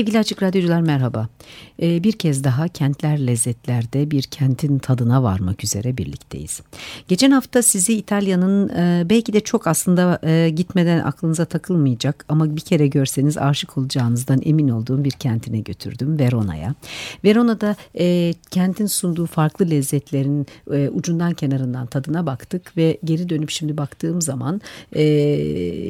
Sevgili Açık Radyocular merhaba. Ee, bir kez daha Kentler Lezzetler'de bir kentin tadına varmak üzere birlikteyiz. Geçen hafta sizi İtalya'nın e, belki de çok aslında e, gitmeden aklınıza takılmayacak ama bir kere görseniz aşık olacağınızdan emin olduğum bir kentine götürdüm Verona'ya. Verona'da e, kentin sunduğu farklı lezzetlerin e, ucundan kenarından tadına baktık ve geri dönüp şimdi baktığım zaman e,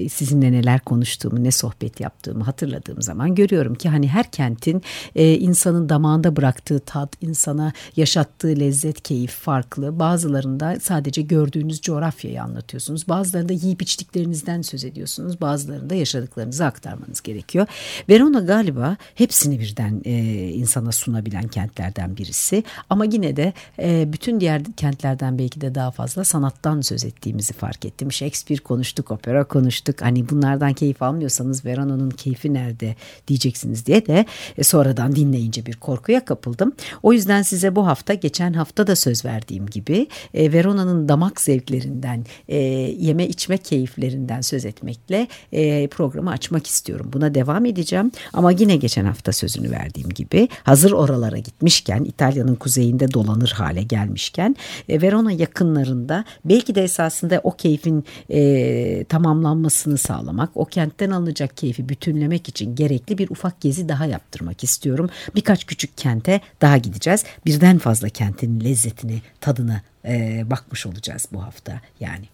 sizinle neler konuştuğumu ne sohbet yaptığımı hatırladığım zaman görüyorum ki hani her kentin e, insanın damağında bıraktığı tat, insana yaşattığı lezzet, keyif farklı. Bazılarında sadece gördüğünüz coğrafyayı anlatıyorsunuz. Bazılarında yiyip içtiklerinizden söz ediyorsunuz. Bazılarında yaşadıklarınızı aktarmanız gerekiyor. Verona galiba hepsini birden e, insana sunabilen kentlerden birisi. Ama yine de e, bütün diğer kentlerden belki de daha fazla sanattan söz ettiğimizi fark ettim. Shakespeare konuştuk, opera konuştuk. Hani bunlardan keyif almıyorsanız Verona'nın keyfi nerede diyeceksiniz diye de e, sonradan dinleyince bir korkuya kapıldım. O yüzden size bu hafta geçen hafta da söz verdiğim gibi e, Verona'nın damak zevklerinden, e, yeme içme keyiflerinden söz etmekle programı açmak istiyorum. Buna devam edeceğim ama yine geçen hafta sözünü verdiğim gibi hazır oralara gitmişken İtalya'nın kuzeyinde dolanır hale gelmişken Verona yakınlarında belki de esasında o keyfin tamamlanmasını sağlamak, o kentten alınacak keyfi bütünlemek için gerekli bir ufak gezi daha yaptırmak istiyorum. Birkaç küçük kente daha gideceğiz. Birden fazla kentin lezzetini, tadını e, bakmış olacağız bu hafta yani.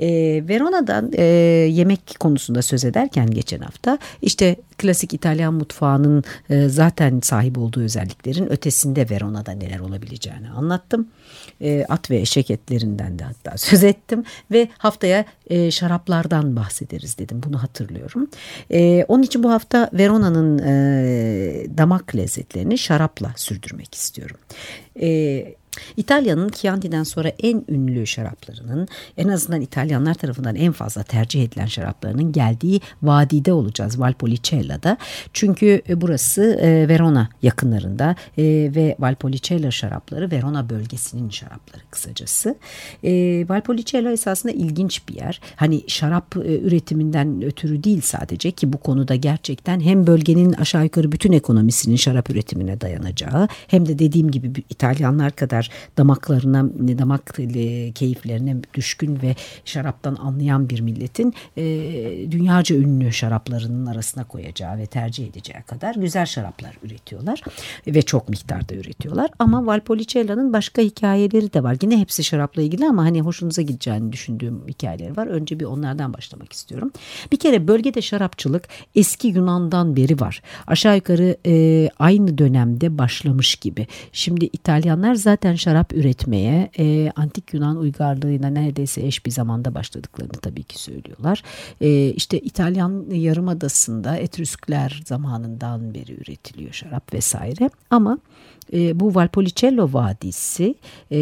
E, Verona'dan e, yemek konusunda söz ederken geçen hafta işte klasik İtalyan mutfağının e, zaten sahip olduğu özelliklerin ötesinde Verona'da neler olabileceğini anlattım. E, at ve eşek etlerinden de hatta söz ettim ve haftaya e, şaraplardan bahsederiz dedim bunu hatırlıyorum. E, onun için bu hafta Verona'nın damak lezzetlerini şarapla sürdürmek istiyorum. İtalya'nın Chianti'den sonra en ünlü şaraplarının en azından İtalyanlar tarafından en fazla tercih edilen şaraplarının geldiği vadide olacağız Valpolicella'da. Çünkü e, burası e, Verona yakınlarında e, ve Valpolicella şarapları Verona bölgesinin şarapları kısacası. Valpolicella esasında ilginç bir yer. Hani şarap üretiminden ötürü değil sadece ki bu konuda gerçekten hem bölgenin aşağı yukarı bütün ekonomisinin şarap üretimine dayanacağı hem de dediğim gibi İtalyanlar kadar kadar damaklarına, damak keyiflerine düşkün ve şaraptan anlayan bir milletin e, dünyaca ünlü şaraplarının arasına koyacağı ve tercih edeceği kadar güzel şaraplar üretiyorlar ve çok miktarda üretiyorlar. Ama Valpolicella'nın başka hikayeleri de var. Yine hepsi şarapla ilgili ama hani hoşunuza gideceğini düşündüğüm hikayeleri var. Önce bir onlardan başlamak istiyorum. Bir kere bölgede şarapçılık eski Yunan'dan beri var. Aşağı yukarı e, aynı dönemde başlamış gibi. Şimdi İtalyanlar zaten zaten şarap üretmeye e, antik Yunan uygarlığıyla neredeyse eş bir zamanda başladıklarını tabii ki söylüyorlar. E, işte İtalyan Yarımadası'nda Etrüskler zamanından beri üretiliyor şarap vesaire ama e, bu Valpolicella Vadisi e,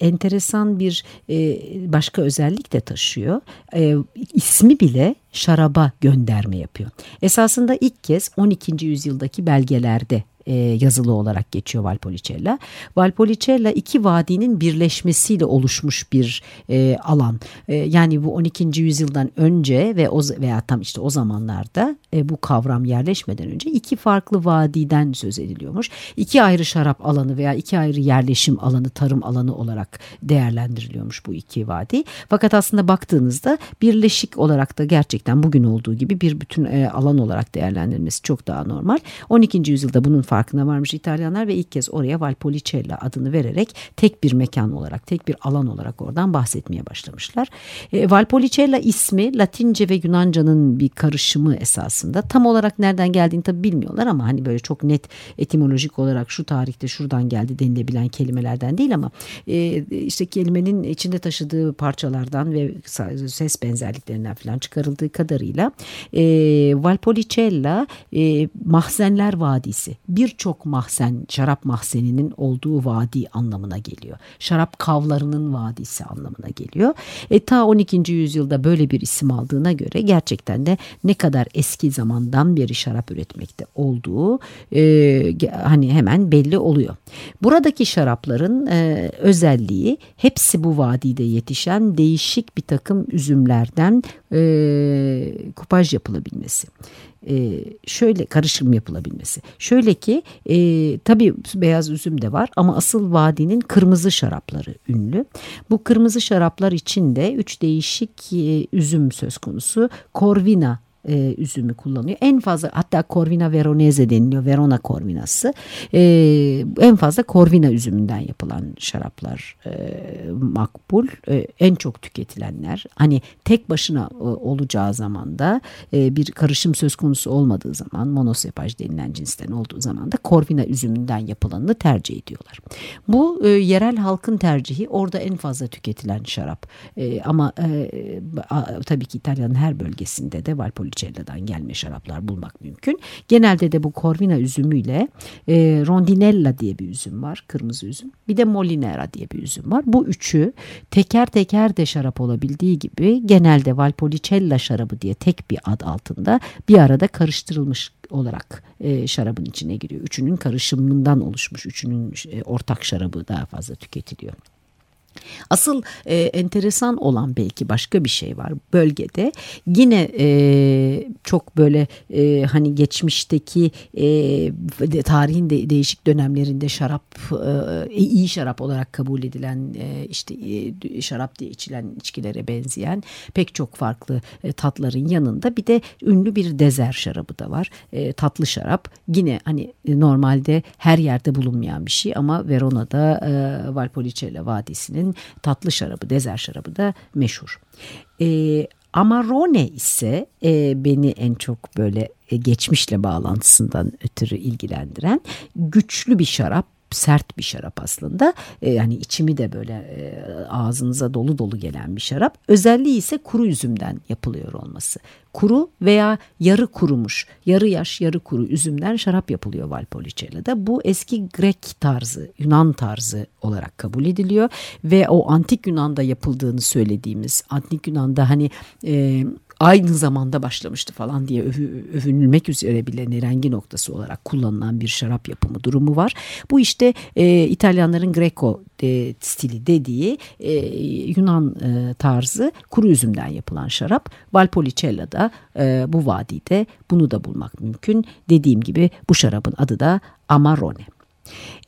enteresan bir e, başka özellik de taşıyor. E, ismi bile şaraba gönderme yapıyor. Esasında ilk kez 12. yüzyıldaki belgelerde e, yazılı olarak geçiyor Valpolicella. Valpolicella iki vadinin birleşmesiyle oluşmuş bir e, alan. E, yani bu 12. yüzyıldan önce ve o veya tam işte o zamanlarda e, bu kavram yerleşmeden önce iki farklı vadiden söz ediliyormuş. İki ayrı şarap alanı veya iki ayrı yerleşim alanı, tarım alanı olarak değerlendiriliyormuş bu iki vadi. Fakat aslında baktığınızda birleşik olarak da gerçekten bugün olduğu gibi bir bütün e, alan olarak değerlendirilmesi çok daha normal. 12. yüzyılda bunun farklı farkına varmış İtalyanlar ve ilk kez oraya Valpolicella adını vererek tek bir mekan olarak, tek bir alan olarak oradan bahsetmeye başlamışlar. E, Valpolicella ismi Latince ve Yunanca'nın bir karışımı esasında. Tam olarak nereden geldiğini tabi bilmiyorlar ama hani böyle çok net etimolojik olarak şu tarihte şuradan geldi denilebilen kelimelerden değil ama e, işte kelimenin içinde taşıdığı parçalardan ve ses benzerliklerinden falan çıkarıldığı kadarıyla e, Valpolicella e, Mahzenler Vadisi birçok mahzen şarap mahzeninin olduğu vadi anlamına geliyor. Şarap kavlarının vadisi anlamına geliyor. E, ta 12. yüzyılda böyle bir isim aldığına göre gerçekten de ne kadar eski zamandan beri şarap üretmekte olduğu e, hani hemen belli oluyor. Buradaki şarapların e, özelliği hepsi bu vadide yetişen değişik bir takım üzümlerden e, kupaj yapılabilmesi e, şöyle karışım yapılabilmesi. Şöyle ki e, tabii beyaz üzüm de var ama asıl vadinin kırmızı şarapları ünlü. Bu kırmızı şaraplar içinde üç değişik e, üzüm söz konusu. Corvina e, üzümü kullanıyor. En fazla hatta Corvina Veronese deniliyor. Verona Corvinası. E, en fazla Corvina üzümünden yapılan şaraplar e, makbul. E, en çok tüketilenler. Hani tek başına e, olacağı zaman da e, bir karışım söz konusu olmadığı zaman monosepaj denilen cinsten olduğu zaman da Corvina üzümünden yapılanını tercih ediyorlar. Bu e, yerel halkın tercihi orada en fazla tüketilen şarap. E, ama e, a, tabii ki İtalya'nın her bölgesinde de Valpolicella Valpolicella'dan gelme şaraplar bulmak mümkün. Genelde de bu Corvina üzümüyle e, Rondinella diye bir üzüm var. Kırmızı üzüm. Bir de Molinera diye bir üzüm var. Bu üçü teker teker de şarap olabildiği gibi genelde Valpolicella şarabı diye tek bir ad altında bir arada karıştırılmış olarak e, şarabın içine giriyor. Üçünün karışımından oluşmuş. Üçünün e, ortak şarabı daha fazla tüketiliyor. Asıl e, enteresan olan belki başka bir şey var bölgede. Yine e, çok böyle e, hani geçmişteki e, tarihin de, değişik dönemlerinde şarap e, iyi şarap olarak kabul edilen e, işte e, şarap diye içilen içkilere benzeyen pek çok farklı e, tatların yanında bir de ünlü bir dezer şarabı da var. E, tatlı şarap yine hani normalde her yerde bulunmayan bir şey ama Verona'da e, Valpolicella Vadisi'nin Türkiye'nin tatlı şarabı, dezer şarabı da meşhur. E, Amarone ise e, beni en çok böyle e, geçmişle bağlantısından ötürü ilgilendiren güçlü bir şarap sert bir şarap aslında. E, yani içimi de böyle e, ağzınıza dolu dolu gelen bir şarap. Özelliği ise kuru üzümden yapılıyor olması. Kuru veya yarı kurumuş, yarı yaş, yarı kuru üzümden şarap yapılıyor Valpolicella'da. Bu eski Grek tarzı, Yunan tarzı olarak kabul ediliyor ve o antik Yunan'da yapıldığını söylediğimiz antik Yunan'da hani e, aynı zamanda başlamıştı falan diye övü, övünülmek üzere bile rengi noktası olarak kullanılan bir şarap yapımı durumu var. Bu işte e, İtalyanların Greco e, stili dediği e, Yunan e, tarzı kuru üzümden yapılan şarap. Valpolicella'da e, bu vadide bunu da bulmak mümkün. Dediğim gibi bu şarabın adı da Amarone.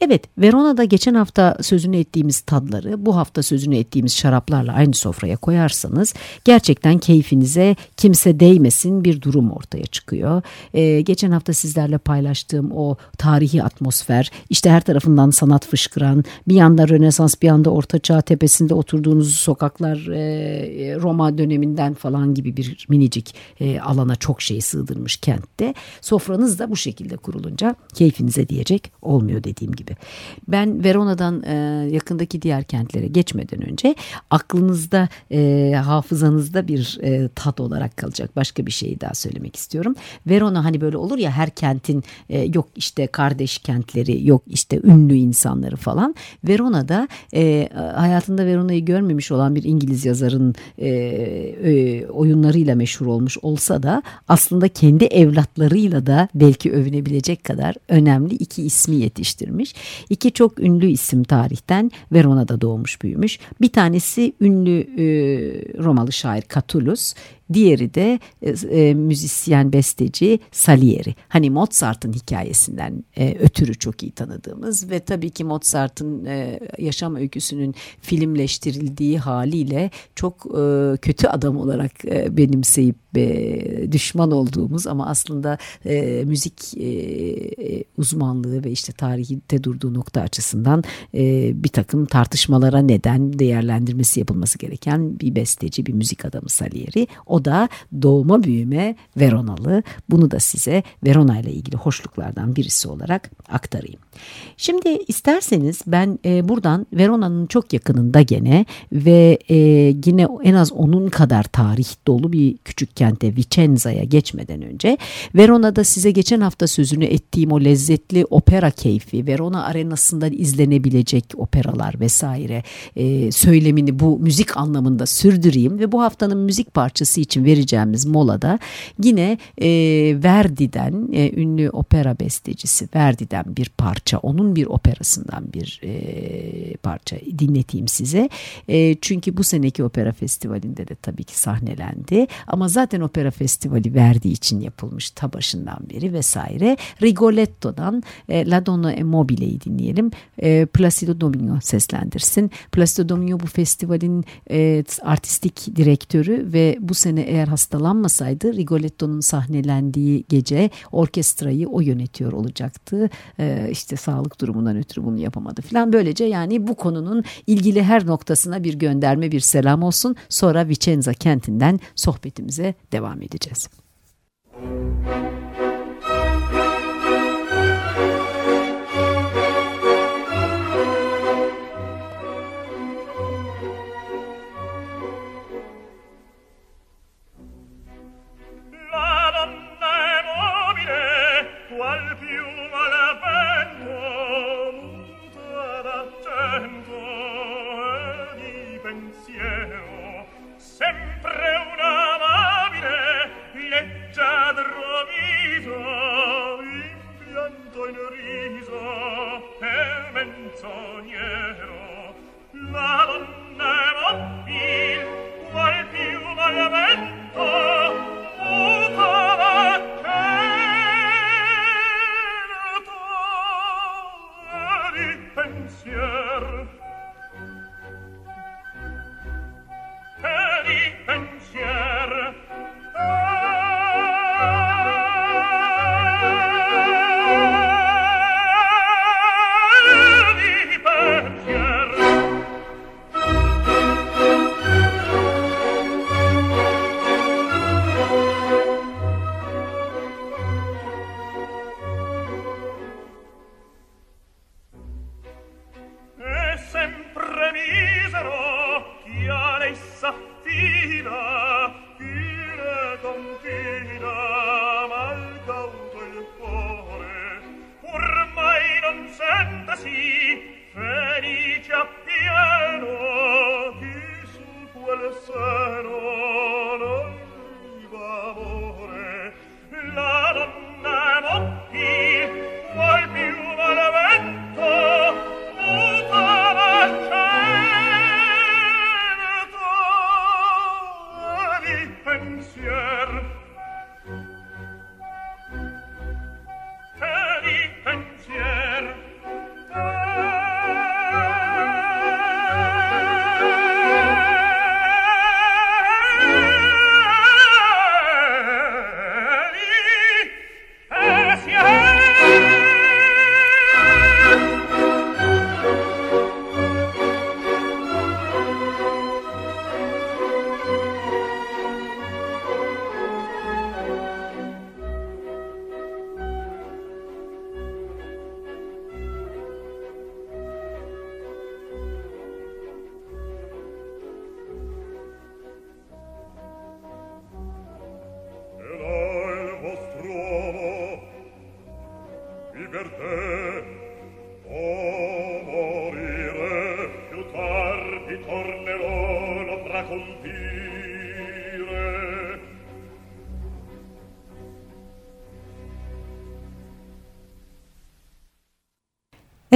Evet, Verona'da geçen hafta sözünü ettiğimiz tadları bu hafta sözünü ettiğimiz şaraplarla aynı sofraya koyarsanız gerçekten keyfinize kimse değmesin bir durum ortaya çıkıyor. Ee, geçen hafta sizlerle paylaştığım o tarihi atmosfer, işte her tarafından sanat fışkıran, bir yanda Rönesans bir yanda Orta Çağ tepesinde oturduğunuz sokaklar e, Roma döneminden falan gibi bir minicik e, alana çok şey sığdırmış kentte. Sofranız da bu şekilde kurulunca keyfinize diyecek olmuyor dediğim gibi. Ben Verona'dan e, yakındaki diğer kentlere geçmeden önce aklınızda, e, hafızanızda bir e, tat olarak kalacak başka bir şeyi daha söylemek istiyorum. Verona hani böyle olur ya her kentin e, yok işte kardeş kentleri, yok işte ünlü insanları falan. Verona'da e, hayatında Verona'yı görmemiş olan bir İngiliz yazarın e, e, oyunlarıyla meşhur olmuş olsa da aslında kendi evlatlarıyla da belki övünebilecek kadar önemli iki ismi yetişti yetiştirmiş. İki çok ünlü isim tarihten Verona'da doğmuş büyümüş. Bir tanesi ünlü e, Romalı şair Catullus, Diğeri de e, e, müzisyen besteci Salieri. Hani Mozart'ın hikayesinden e, ötürü çok iyi tanıdığımız ve tabii ki Mozart'ın e, yaşam öyküsünün filmleştirildiği haliyle çok e, kötü adam olarak e, benimseyip e, düşman olduğumuz ama aslında e, müzik e, e uzmanlığı ve işte tarihte durduğu nokta açısından e, bir takım tartışmalara neden değerlendirmesi yapılması gereken bir besteci, bir müzik adamı Salieri. O da doğma büyüme Veronalı. Bunu da size Verona ile ilgili hoşluklardan birisi olarak aktarayım. Şimdi isterseniz ben e, buradan Verona'nın çok yakınında gene ve e, yine en az onun kadar tarih dolu bir küçük kente Vicenza'ya geçmeden önce Verona'da size geçen hafta sözünü ettiğim o lezzetli opera keyfi, Verona arenasında izlenebilecek operalar vesaire e, söylemini bu müzik anlamında sürdüreyim ve bu haftanın müzik parçası için vereceğimiz molada yine e, Verdi'den e, ünlü opera bestecisi Verdi'den bir parça, onun bir operasından bir e, parça dinleteyim size. E, çünkü bu seneki opera festivalinde de tabii ki sahnelendi ama zaten opera festivali verdiği için yapılmış ta başından beri vesaire. Rigoletto'dan e, La Donna e Mobile'yi dinleyelim. E, Placido Domingo seslendirsin. Placido Domingo bu festivalin e, artistik direktörü ve bu sene eğer hastalanmasaydı Rigoletto'nun sahnelendiği gece orkestrayı o yönetiyor olacaktı. E, işte sağlık durumundan ötürü bunu yapamadı falan. Böylece yani bu konunun ilgili her noktasına bir gönderme bir selam olsun. Sonra Vicenza kentinden sohbetimize devam edeceğiz. Müzik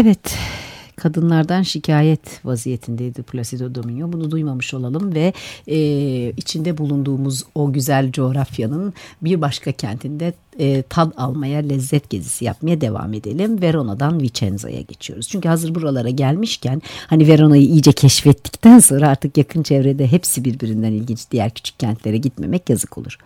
Evet kadınlardan şikayet vaziyetindeydi Placido Domingo. Bunu duymamış olalım ve e, içinde bulunduğumuz o güzel coğrafyanın bir başka kentinde e, tad almaya, lezzet gezisi yapmaya devam edelim. Verona'dan Vicenza'ya geçiyoruz. Çünkü hazır buralara gelmişken hani Verona'yı iyice keşfettikten sonra artık yakın çevrede hepsi birbirinden ilginç diğer küçük kentlere gitmemek yazık olur.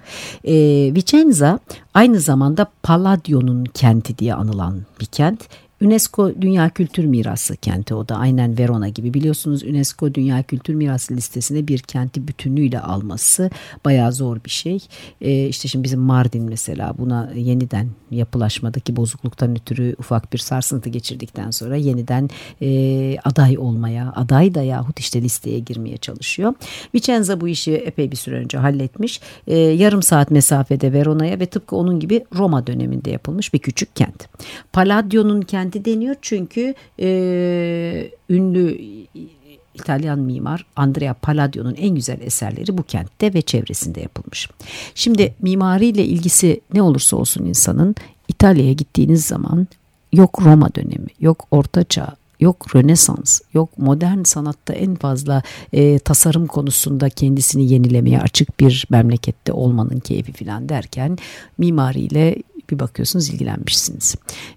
E, Vicenza aynı zamanda Palladio'nun kenti diye anılan bir kent UNESCO Dünya Kültür Mirası kenti o da aynen Verona gibi biliyorsunuz UNESCO Dünya Kültür Mirası listesine bir kenti bütünüyle alması bayağı zor bir şey. Ee, işte şimdi bizim Mardin mesela buna yeniden yapılaşmadaki bozukluktan ötürü ufak bir sarsıntı geçirdikten sonra yeniden e, aday olmaya aday da yahut işte listeye girmeye çalışıyor. Vicenza bu işi epey bir süre önce halletmiş. E, yarım saat mesafede Verona'ya ve tıpkı onun gibi Roma döneminde yapılmış bir küçük kent. Palladio'nun kenti kenti deniyor çünkü e, ünlü İtalyan mimar Andrea Palladio'nun en güzel eserleri bu kentte ve çevresinde yapılmış. Şimdi mimariyle ilgisi ne olursa olsun insanın İtalya'ya gittiğiniz zaman yok Roma dönemi, yok Orta Çağ, yok Rönesans, yok modern sanatta en fazla e, tasarım konusunda kendisini yenilemeye açık bir memlekette olmanın keyfi falan derken mimariyle bir bakıyorsunuz ilgilenmişsiniz.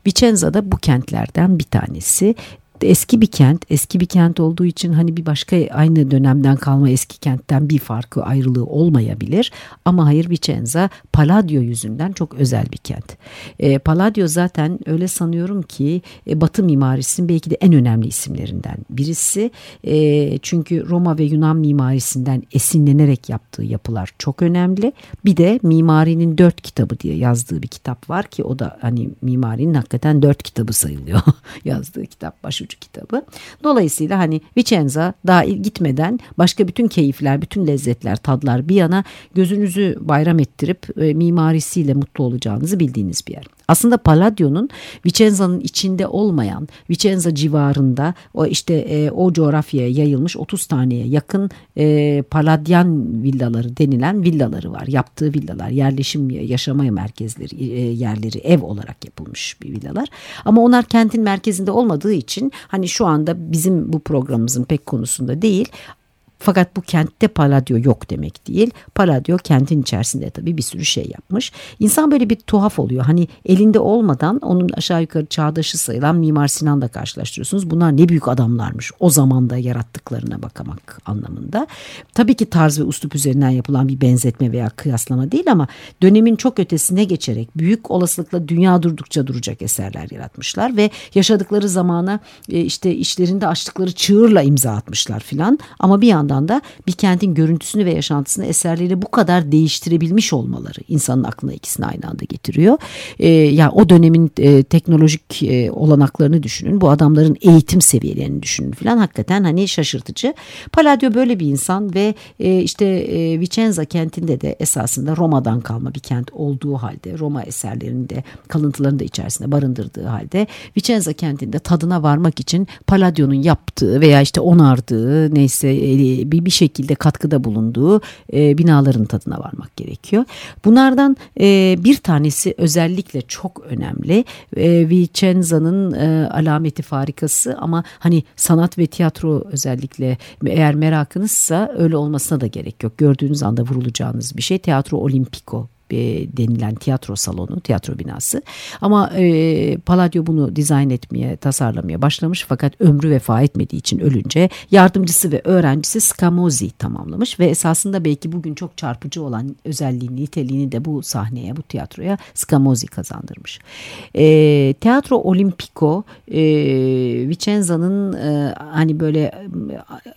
Vicenza da bu kentlerden bir tanesi eski bir kent, eski bir kent olduğu için hani bir başka aynı dönemden kalma eski kentten bir farkı ayrılığı olmayabilir. Ama hayır Vicenza Palladio yüzünden çok özel bir kent. E, Palladio zaten öyle sanıyorum ki e, Batı mimarisinin belki de en önemli isimlerinden birisi. E, çünkü Roma ve Yunan mimarisinden esinlenerek yaptığı yapılar çok önemli. Bir de mimarinin dört kitabı diye yazdığı bir kitap var ki o da hani mimarinin hakikaten dört kitabı sayılıyor. yazdığı kitap başı Üçüncü kitabı. Dolayısıyla hani Vicenza daha gitmeden başka bütün keyifler, bütün lezzetler, tadlar bir yana gözünüzü bayram ettirip e, mimarisiyle mutlu olacağınızı bildiğiniz bir yer. Aslında Palladio'nun Vicenza'nın içinde olmayan Vicenza civarında o işte e, o coğrafyaya yayılmış 30 taneye yakın e, Palladian villaları denilen villaları var. Yaptığı villalar yerleşim yaşamaya merkezleri e, yerleri ev olarak yapılmış bir villalar. Ama onlar kentin merkezinde olmadığı için hani şu anda bizim bu programımızın pek konusunda değil fakat bu kentte Palladio yok demek değil. Palladio kentin içerisinde tabii bir sürü şey yapmış. İnsan böyle bir tuhaf oluyor. Hani elinde olmadan onun aşağı yukarı çağdaşı sayılan Mimar Sinan'la karşılaştırıyorsunuz. Bunlar ne büyük adamlarmış. O zamanda yarattıklarına bakamak anlamında. Tabii ki tarz ve uslup üzerinden yapılan bir benzetme veya kıyaslama değil ama dönemin çok ötesine geçerek büyük olasılıkla dünya durdukça duracak eserler yaratmışlar ve yaşadıkları zamana e, işte işlerinde açtıkları çığırla imza atmışlar filan. Ama bir yandan yandan da bir kentin görüntüsünü ve yaşantısını eserleri bu kadar değiştirebilmiş olmaları insanın aklına ikisini aynı anda getiriyor. E, yani o dönemin e, teknolojik e, olanaklarını düşünün. Bu adamların eğitim seviyelerini düşünün falan. Hakikaten hani şaşırtıcı. Palladio böyle bir insan ve e, işte e, Vicenza kentinde de esasında Roma'dan kalma bir kent olduğu halde Roma eserlerinin de kalıntılarını da içerisinde barındırdığı halde Vicenza kentinde tadına varmak için Palladio'nun yaptığı veya işte onardığı neyse bir, bir şekilde katkıda bulunduğu e, binaların tadına varmak gerekiyor. Bunlardan e, bir tanesi özellikle çok önemli. E, Vicenza'nın e, alameti farikası ama hani sanat ve tiyatro özellikle eğer merakınızsa öyle olmasına da gerek yok. Gördüğünüz anda vurulacağınız bir şey. Tiyatro Olimpiko e, denilen tiyatro salonu, tiyatro binası. Ama e, Palladio bunu dizayn etmeye, tasarlamaya başlamış fakat ömrü vefa etmediği için ölünce yardımcısı ve öğrencisi Scamozzi tamamlamış ve esasında belki bugün çok çarpıcı olan özelliğini, niteliğini de bu sahneye, bu tiyatroya Scamozzi kazandırmış. E, Teatro Olimpico e, Vicenza'nın e, hani böyle e,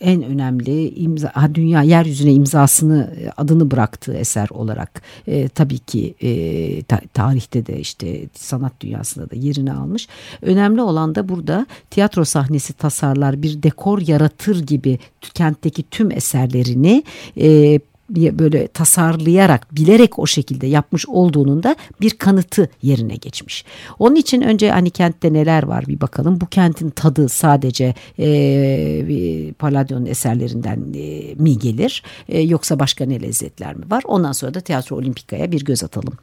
en önemli imza, dünya yeryüzüne imzasını adını bıraktığı eser olarak e, tabii ki e, ta, tarihte de işte sanat dünyasında da yerini almış. Önemli olan da burada tiyatro sahnesi tasarlar bir dekor yaratır gibi kentteki tüm eserlerini e, böyle tasarlayarak bilerek o şekilde yapmış olduğunun da bir kanıtı yerine geçmiş. Onun için önce hani kentte neler var bir bakalım. Bu kentin tadı sadece e, Palladio'nun eserlerinden e, mi gelir e, yoksa başka ne lezzetler mi var? Ondan sonra da Tiyatro Olimpika'ya bir göz atalım.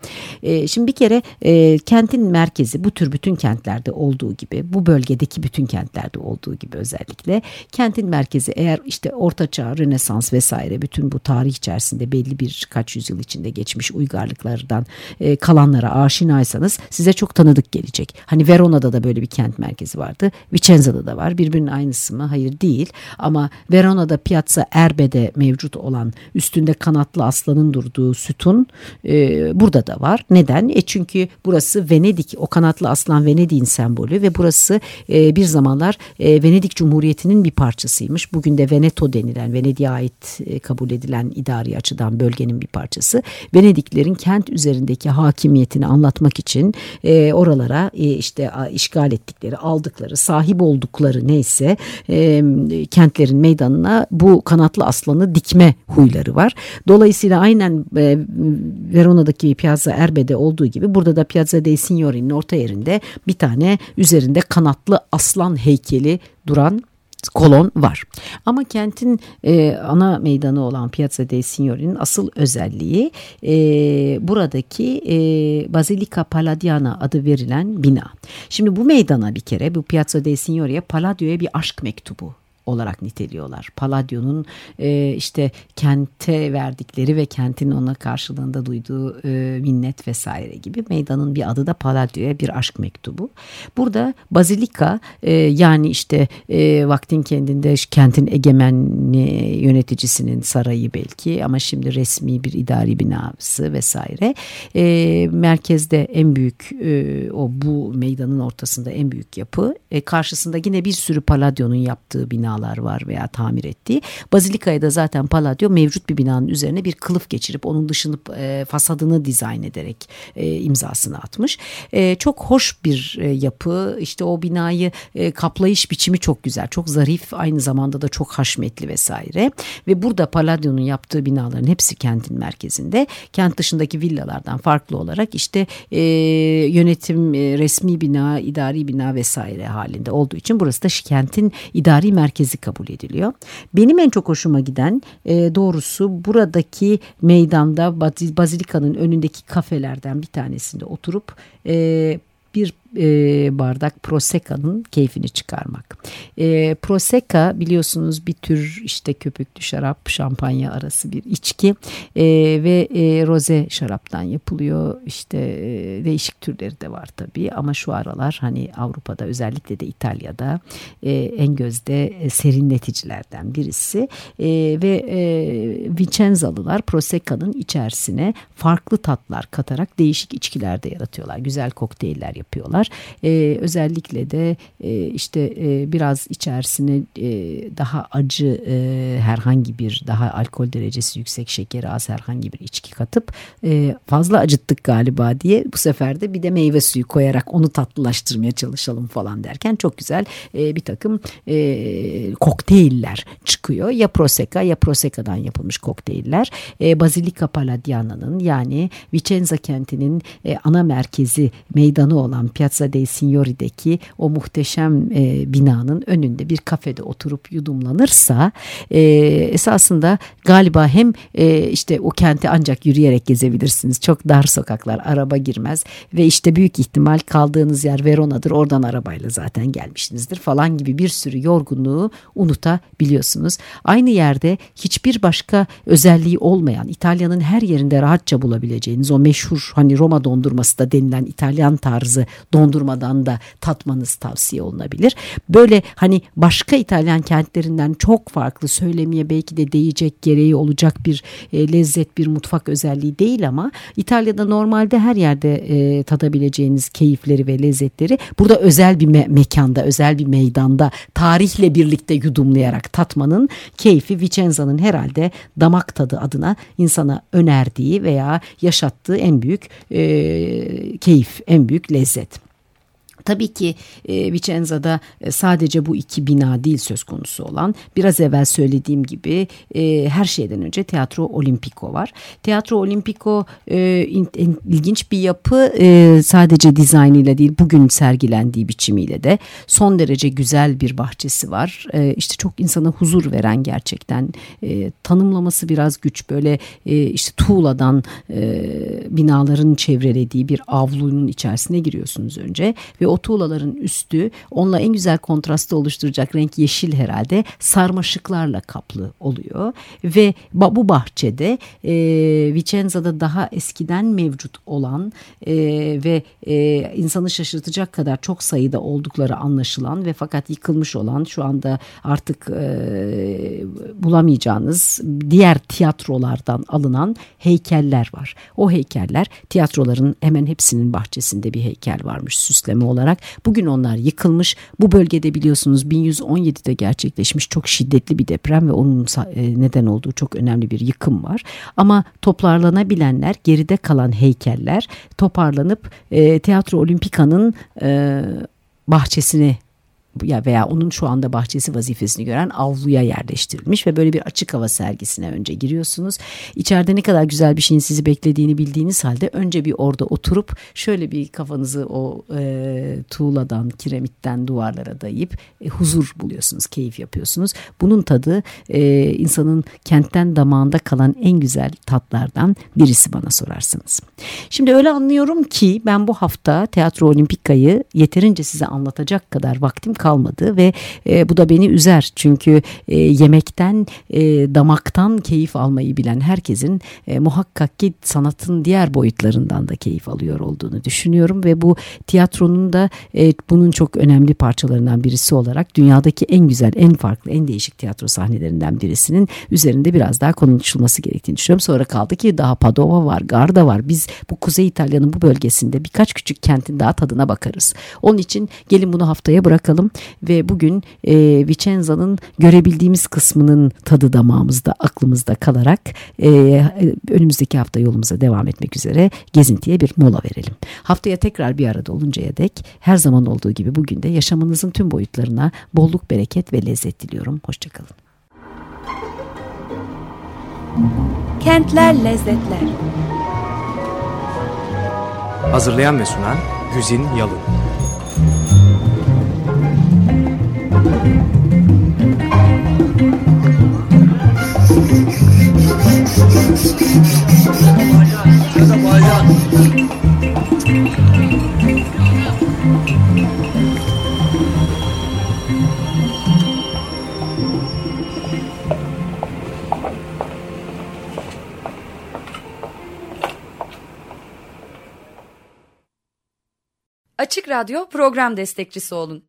E, şimdi bir kere e, kentin merkezi bu tür bütün kentlerde olduğu gibi bu bölgedeki bütün kentlerde olduğu gibi özellikle kentin merkezi eğer işte Ortaçağ, Rönesans vesaire bütün bu tarih içerisinde belli birkaç yüzyıl içinde geçmiş uygarlıklardan e, kalanlara aşinaysanız size çok tanıdık gelecek. Hani Verona'da da böyle bir kent merkezi vardı. Vicenza'da da var. Birbirinin aynısı mı? Hayır değil. Ama Verona'da Piazza Erbe'de mevcut olan üstünde kanatlı aslanın durduğu sütun e, burada da var. Neden? E çünkü burası Venedik. O kanatlı aslan Venedik'in sembolü ve burası e, bir zamanlar e, Venedik Cumhuriyeti'nin bir parçasıymış. Bugün de Veneto denilen Venedik'e ait e, kabul edilen idari açıdan bölgenin bir parçası. Venediklerin kent üzerindeki hakimiyetini anlatmak için e, oralara e, işte işgal ettikleri, aldıkları, sahip oldukları neyse e, kentlerin meydanına bu kanatlı aslanı dikme huyları var. Dolayısıyla aynen e, Verona'daki Piazza Erbe'de olduğu gibi burada da Piazza dei Signori'nin orta yerinde bir tane üzerinde kanatlı aslan heykeli duran kolon var. Ama kentin e, ana meydanı olan Piazza dei Signori'nin asıl özelliği e, buradaki e, Basilica Palladiana adı verilen bina. Şimdi bu meydana bir kere bu Piazza dei Signori'ye Palladio'ya bir aşk mektubu olarak niteliyorlar. Palladio'nun e, işte kente verdikleri ve kentin ona karşılığında duyduğu e, minnet vesaire gibi meydanın bir adı da Palladio'ya bir aşk mektubu. Burada bazilika e, yani işte e, vaktin kendinde kentin egemenli yöneticisinin sarayı belki ama şimdi resmi bir idari binası vesaire. E, merkezde en büyük e, o bu meydanın ortasında en büyük yapı. E, karşısında yine bir sürü Palladio'nun yaptığı binalar binalar var veya tamir ettiği. Bazilika'ya da zaten Palladio mevcut bir binanın üzerine bir kılıf geçirip onun dışını e, fasadını dizayn ederek e, imzasını atmış. E, çok hoş bir e, yapı. İşte o binayı e, kaplayış biçimi çok güzel. Çok zarif aynı zamanda da çok haşmetli vesaire. Ve burada Palladio'nun yaptığı binaların hepsi kentin merkezinde. Kent dışındaki villalardan farklı olarak işte e, yönetim e, resmi bina, idari bina vesaire halinde olduğu için burası da kentin idari merkezi merkezi kabul ediliyor. Benim en çok hoşuma giden e, doğrusu buradaki meydanda Bazilika'nın önündeki kafelerden bir tanesinde oturup e, bir e, bardak Prosecca'nın keyfini çıkarmak. E, Prosecca biliyorsunuz bir tür işte köpüklü şarap, şampanya arası bir içki e, ve e, roze şaraptan yapılıyor. İşte e, değişik türleri de var tabii ama şu aralar hani Avrupa'da özellikle de İtalya'da e, en gözde e, serinleticilerden birisi e, ve e, Vicenzalılar Prosecca'nın içerisine farklı tatlar katarak değişik içkiler de yaratıyorlar. Güzel kokteyller yapıyorlar. E, özellikle de e, işte e, biraz içerisine e, daha acı e, herhangi bir daha alkol derecesi yüksek şekeri az herhangi bir içki katıp e, fazla acıttık galiba diye bu sefer de bir de meyve suyu koyarak onu tatlılaştırmaya çalışalım falan derken çok güzel e, bir takım e, kokteyller çıkıyor. Ya Prosecco ya Prosecca'dan yapılmış kokteyller. E, Basilica Palladiana'nın yani Vicenza kentinin e, ana merkezi meydanı olan Piazza dei Signori'deki o muhteşem e, binanın önünde bir kafede oturup yudumlanırsa e, esasında galiba hem e, işte o kenti ancak yürüyerek gezebilirsiniz. Çok dar sokaklar, araba girmez ve işte büyük ihtimal kaldığınız yer Verona'dır. Oradan arabayla zaten gelmişsinizdir falan gibi bir sürü yorgunluğu unutabiliyorsunuz. Aynı yerde hiçbir başka özelliği olmayan İtalya'nın her yerinde rahatça bulabileceğiniz o meşhur hani Roma dondurması da denilen İtalyan tarzı dondurmadan da tatmanız tavsiye olunabilir. Böyle hani başka İtalyan kentlerinden çok farklı söylemeye belki de değecek gereği olacak bir e, lezzet bir mutfak özelliği değil ama İtalya'da normalde her yerde e, tadabileceğiniz keyifleri ve lezzetleri burada özel bir me mekanda özel bir meydanda tarihle birlikte yudumlayarak tatmanın keyfi Vicenza'nın herhalde damak tadı adına insana önerdiği veya yaşattığı en büyük e, keyif en büyük lezzet. Tabii ki e, Vicenza'da e, sadece bu iki bina değil söz konusu olan biraz evvel söylediğim gibi e, her şeyden önce Teatro Olimpico var. Teatro Olimpico e, in, in, ilginç bir yapı e, sadece dizaynıyla değil bugün sergilendiği biçimiyle de son derece güzel bir bahçesi var. E, işte çok insana huzur veren gerçekten e, tanımlaması biraz güç böyle e, işte tuğladan e, binaların çevrelediği bir avlunun içerisine giriyorsunuz önce ve o tuğlaların üstü onunla en güzel kontrastı oluşturacak renk yeşil herhalde sarmaşıklarla kaplı oluyor ve bu bahçede e, Vicenza'da daha eskiden mevcut olan e, ve e, insanı şaşırtacak kadar çok sayıda oldukları anlaşılan ve fakat yıkılmış olan şu anda artık e, bulamayacağınız diğer tiyatrolardan alınan heykeller var. O heykeller tiyatroların hemen hepsinin bahçesinde bir heykel varmış süsleme olarak olarak bugün onlar yıkılmış. Bu bölgede biliyorsunuz 1117'de gerçekleşmiş çok şiddetli bir deprem ve onun e, neden olduğu çok önemli bir yıkım var. Ama toparlanabilenler geride kalan heykeller toparlanıp e, Teatro Olimpika'nın e, bahçesine ya veya onun şu anda bahçesi vazifesini gören avluya yerleştirilmiş ve böyle bir açık hava sergisine önce giriyorsunuz. İçeride ne kadar güzel bir şeyin sizi beklediğini bildiğiniz halde önce bir orada oturup şöyle bir kafanızı o e, tuğladan, kiremitten duvarlara dayayıp e, huzur buluyorsunuz, keyif yapıyorsunuz. Bunun tadı e, insanın kentten damağında kalan en güzel tatlardan birisi bana sorarsınız. Şimdi öyle anlıyorum ki ben bu hafta Teatro Olimpika'yı yeterince size anlatacak kadar vaktim kalmadı ve e, bu da beni üzer çünkü e, yemekten e, damaktan keyif almayı bilen herkesin e, muhakkak ki sanatın diğer boyutlarından da keyif alıyor olduğunu düşünüyorum ve bu tiyatronun da e, bunun çok önemli parçalarından birisi olarak dünyadaki en güzel, en farklı, en değişik tiyatro sahnelerinden birisinin üzerinde biraz daha konuşulması gerektiğini düşünüyorum. Sonra kaldı ki daha Padova var, Garda var. Biz bu Kuzey İtalya'nın bu bölgesinde birkaç küçük kentin daha tadına bakarız. Onun için gelin bunu haftaya bırakalım ve bugün e, Vicenza'nın görebildiğimiz kısmının tadı damağımızda, aklımızda kalarak e, önümüzdeki hafta yolumuza devam etmek üzere gezintiye bir mola verelim. Haftaya tekrar bir arada oluncaya dek her zaman olduğu gibi bugün de yaşamınızın tüm boyutlarına bolluk, bereket ve lezzet diliyorum. Hoşçakalın. Kentler Lezzetler Hazırlayan ve sunan Güzin Yalın Açık Radyo program destekçisi olun.